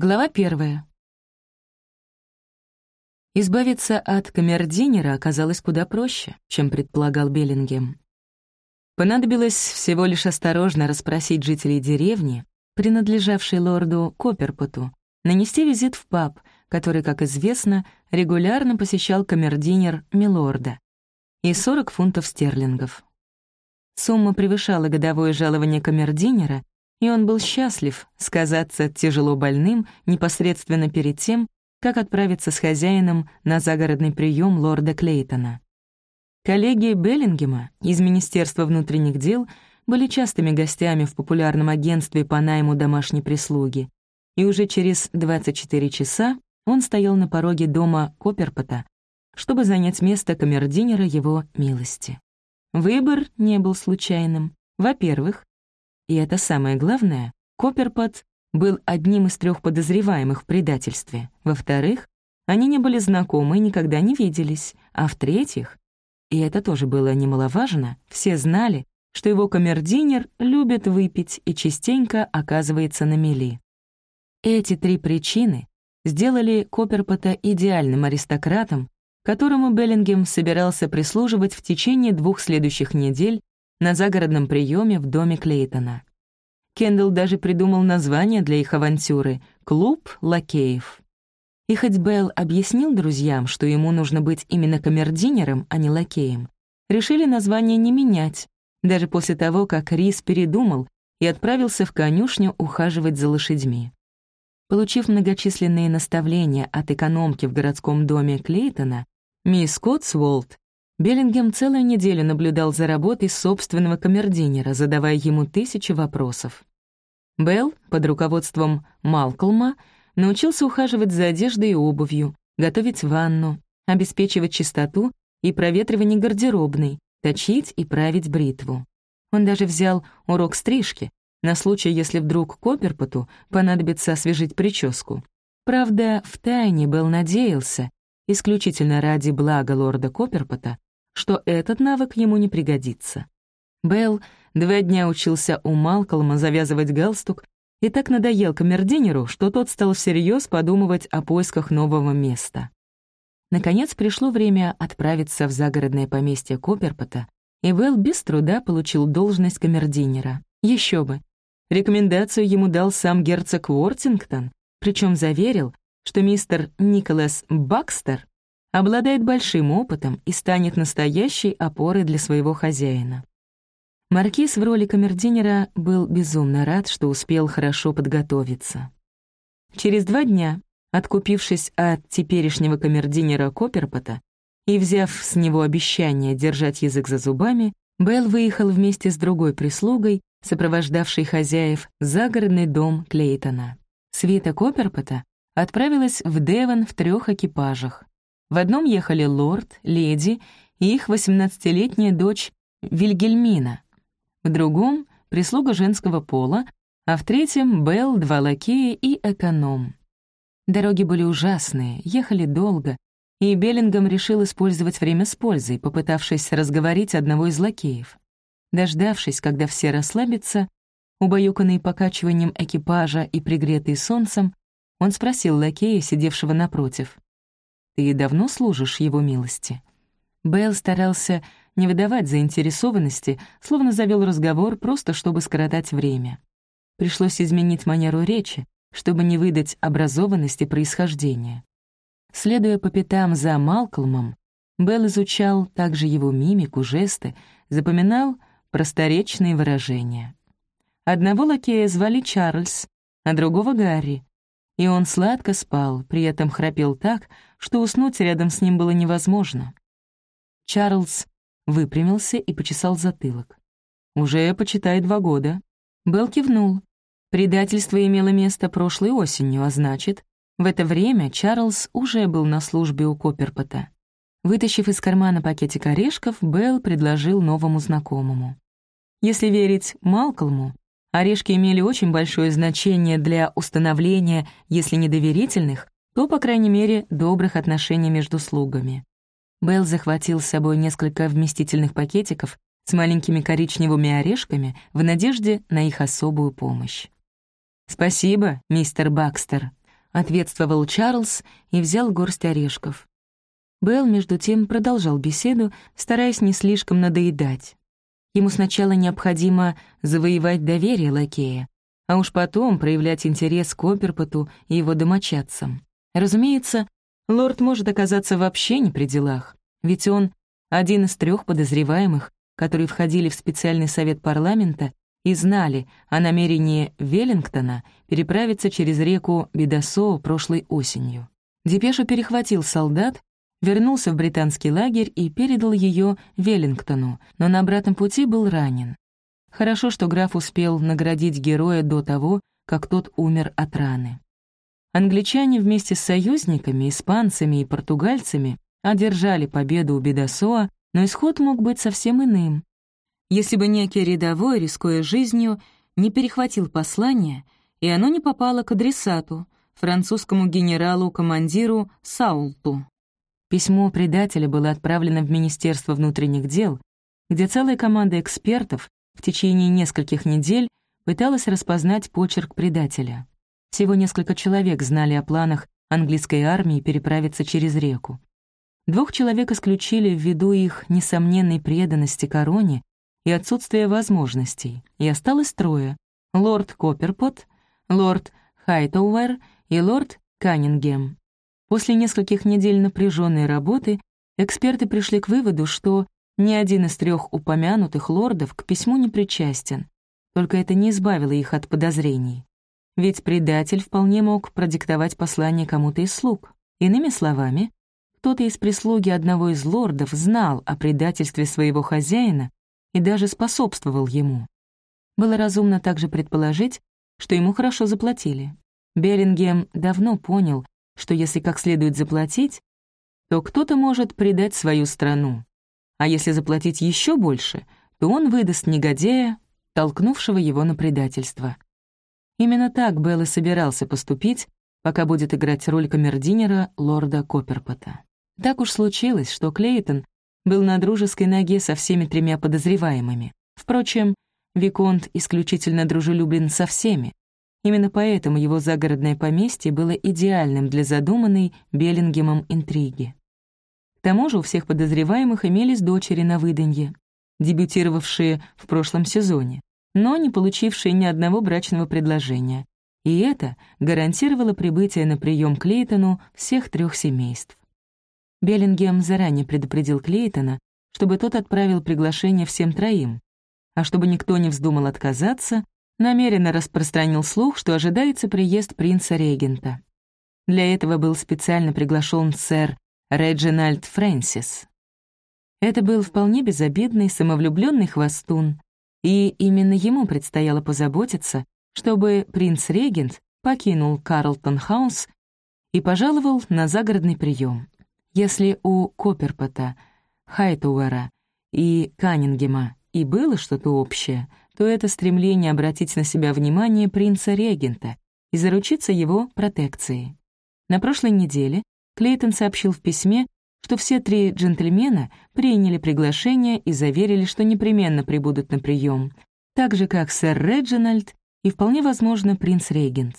Глава первая. Избавиться от камердинера оказалось куда проще, чем предполагал Беллингем. Понадобилось всего лишь осторожно расспросить жителей деревни, принадлежавшей лорду Копперпоту, нанести визит в паб, который, как известно, регулярно посещал камердинер Милорда, и 40 фунтов стерлингов. Сумма превышала годовое жалование камердинера, и он был счастлив сказаться тяжело больным непосредственно перед тем, как отправиться с хозяином на загородный прием лорда Клейтона. Коллеги Беллингема из Министерства внутренних дел были частыми гостями в популярном агентстве по найму домашней прислуги, и уже через 24 часа он стоял на пороге дома Копперпота, чтобы занять место камердинера его милости. Выбор не был случайным. Во-первых, и это самое главное, Копперпот был одним из трех подозреваемых в предательстве. Во-вторых, они не были знакомы и никогда не виделись. А в-третьих, и это тоже было немаловажно, все знали, что его камердинер любит выпить и частенько оказывается на мели. Эти три причины сделали Копперпота идеальным аристократом, которому Беллингем собирался прислуживать в течение двух следующих недель на загородном приеме в доме Клейтона. Кендалл даже придумал название для их авантюры — «Клуб лакеев». И хоть Белл объяснил друзьям, что ему нужно быть именно камердинером, а не лакеем, решили название не менять, даже после того, как Рис передумал и отправился в конюшню ухаживать за лошадьми. Получив многочисленные наставления от экономки в городском доме Клейтона, мисс Котсволд Беллингем целую неделю наблюдал за работой собственного камердинера, задавая ему тысячи вопросов. Белл под руководством Малкольма научился ухаживать за одеждой и обувью, готовить ванну, обеспечивать чистоту и проветривание гардеробной, точить и править бритву. Он даже взял урок стрижки, на случай, если вдруг Копперпоту понадобится освежить прическу. Правда, втайне Белл надеялся, исключительно ради блага лорда Копперпота, что этот навык ему не пригодится. Белл два дня учился у Малкольма завязывать галстук и так надоел камердинеру, что тот стал всерьез подумывать о поисках нового места. Наконец пришло время отправиться в загородное поместье Копперпота, и Белл без труда получил должность камердинера. Еще бы. Рекомендацию ему дал сам герцог Уортингтон, причем заверил, что мистер Николас Бакстер обладает большим опытом и станет настоящей опорой для своего хозяина. Маркиз в роли камердинера был безумно рад, что успел хорошо подготовиться. Через два дня, откупившись от теперешнего камердинера Копперпота и взяв с него обещание держать язык за зубами, Белл выехал вместе с другой прислугой, сопровождавшей хозяев, в загородный дом Клейтона. Свита Копперпота отправилась в Девон в трех экипажах. В одном ехали лорд, леди и их 18-летняя дочь Вильгельмина, в другом — прислуга женского пола, а в третьем — Белл, два лакея и эконом. Дороги были ужасные, ехали долго, и Беллингом решил использовать время с пользой, попытавшись разговорить одного из лакеев. Дождавшись, когда все расслабятся, убаюканный покачиванием экипажа и пригретый солнцем, он спросил лакея, сидевшего напротив. Ты давно служишь его милости?» Белл старался не выдавать заинтересованности, словно завел разговор просто, чтобы скоротать время. Пришлось изменить манеру речи, чтобы не выдать образованности происхождения. Следуя по пятам за Малкольмом, Белл изучал также его мимику, жесты, запоминал просторечные выражения. Одного лакея звали Чарльз, а другого — Гарри, и он сладко спал, при этом храпел так, что уснуть рядом с ним было невозможно. Чарльз выпрямился и почесал затылок. «Уже, почитай, два года». Белл кивнул. Предательство имело место прошлой осенью, а значит, в это время Чарльз уже был на службе у Копперпота. Вытащив из кармана пакетик орешков, Белл предложил новому знакомому. Если верить Малкольму, Орешки имели очень большое значение для установления, если не доверительных, то, по крайней мере, добрых отношений между слугами. Белл захватил с собой несколько вместительных пакетиков с маленькими коричневыми орешками в надежде на их особую помощь. «Спасибо, мистер Бакстер», — ответствовал Чарльз и взял горсть орешков. Белл, между тем, продолжал беседу, стараясь не слишком надоедать. Ему сначала необходимо завоевать доверие лакея, а уж потом проявлять интерес к Оперпоту и его домочадцам. Разумеется, лорд может оказаться вообще не при делах, ведь он один из трех подозреваемых, которые входили в специальный совет парламента и знали о намерении Веллингтона переправиться через реку Бедосоу прошлой осенью. Депешу перехватил солдат вернулся в британский лагерь и передал ее Веллингтону, но на обратном пути был ранен. Хорошо, что граф успел наградить героя до того, как тот умер от раны. Англичане вместе с союзниками, испанцами и португальцами одержали победу у Бедосоа, но исход мог быть совсем иным. Если бы некий рядовой, рискуя жизнью, не перехватил послание, и оно не попало к адресату, французскому генералу-командиру Саулту. Письмо предателя было отправлено в Министерство внутренних дел, где целая команда экспертов в течение нескольких недель пыталась распознать почерк предателя. Всего несколько человек знали о планах английской армии переправиться через реку. Двух человек исключили ввиду их несомненной преданности короне и отсутствия возможностей, и осталось трое — лорд Копперпот, лорд Хайтоуэр и лорд Каннингем. После нескольких недель напряженной работы эксперты пришли к выводу, что ни один из трех упомянутых лордов к письму не причастен, только это не избавило их от подозрений. Ведь предатель вполне мог продиктовать послание кому-то из слуг. Иными словами, кто-то из прислуги одного из лордов знал о предательстве своего хозяина и даже способствовал ему. Было разумно также предположить, что ему хорошо заплатили. Беллингем давно понял, что если как следует заплатить, то кто-то может предать свою страну. А если заплатить еще больше, то он выдаст негодяя, толкнувшего его на предательство. Именно так Белл и собирался поступить, пока будет играть роль камердинера лорда Копперпота. Так уж случилось, что Клейтон был на дружеской ноге со всеми тремя подозреваемыми. Впрочем, Виконт исключительно дружелюбен со всеми, Именно поэтому его загородное поместье было идеальным для задуманной Беллингемом интриги. К тому же у всех подозреваемых имелись дочери на выданье, дебютировавшие в прошлом сезоне, но не получившие ни одного брачного предложения. И это гарантировало прибытие на прием Клейтону всех трех семейств. Беллингем заранее предупредил Клейтона, чтобы тот отправил приглашение всем троим, а чтобы никто не вздумал отказаться, намеренно распространил слух, что ожидается приезд принца-регента. Для этого был специально приглашен сэр Реджинальд Фрэнсис. Это был вполне безобидный, самовлюбленный хвастун, и именно ему предстояло позаботиться, чтобы принц-регент покинул Карлтон-хаус и пожаловал на загородный прием. Если у Копперпота, Хайтуэра и Каннингема и было что-то общее, то это стремление обратить на себя внимание принца-регента и заручиться его протекцией. На прошлой неделе Клейтон сообщил в письме, что все три джентльмена приняли приглашение и заверили, что непременно прибудут на прием, так же, как сэр Реджинальд и, вполне возможно, принц-регент.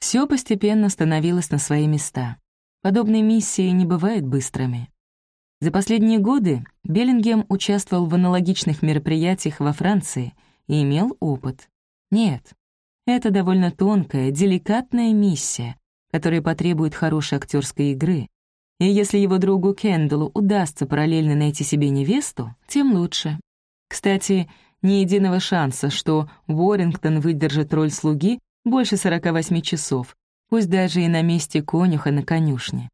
Все постепенно становилось на свои места. Подобные миссии не бывают быстрыми. За последние годы Беллингем участвовал в аналогичных мероприятиях во Франции — и имел опыт. Нет, это довольно тонкая, деликатная миссия, которая потребует хорошей актерской игры. И если его другу Кендаллу удастся параллельно найти себе невесту, тем лучше. Кстати, ни единого шанса, что Уоррингтон выдержит роль слуги больше 48 часов, пусть даже и на месте конюха на конюшне.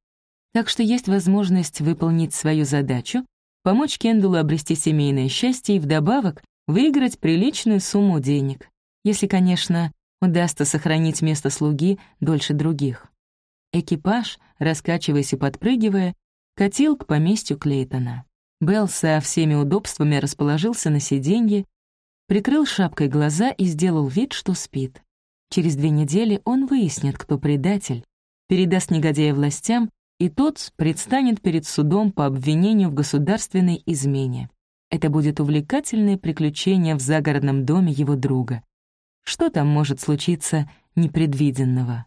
Так что есть возможность выполнить свою задачу, помочь Кендаллу обрести семейное счастье и вдобавок выиграть приличную сумму денег, если, конечно, удастся сохранить место слуги дольше других. Экипаж, раскачиваясь и подпрыгивая, катил к поместью Клейтона. Белл со всеми удобствами расположился на сиденье, прикрыл шапкой глаза и сделал вид, что спит. Через две недели он выяснит, кто предатель, передаст негодяя властям, и тот предстанет перед судом по обвинению в государственной измене. Это будет увлекательное приключение в загородном доме его друга. Что там может случиться непредвиденного?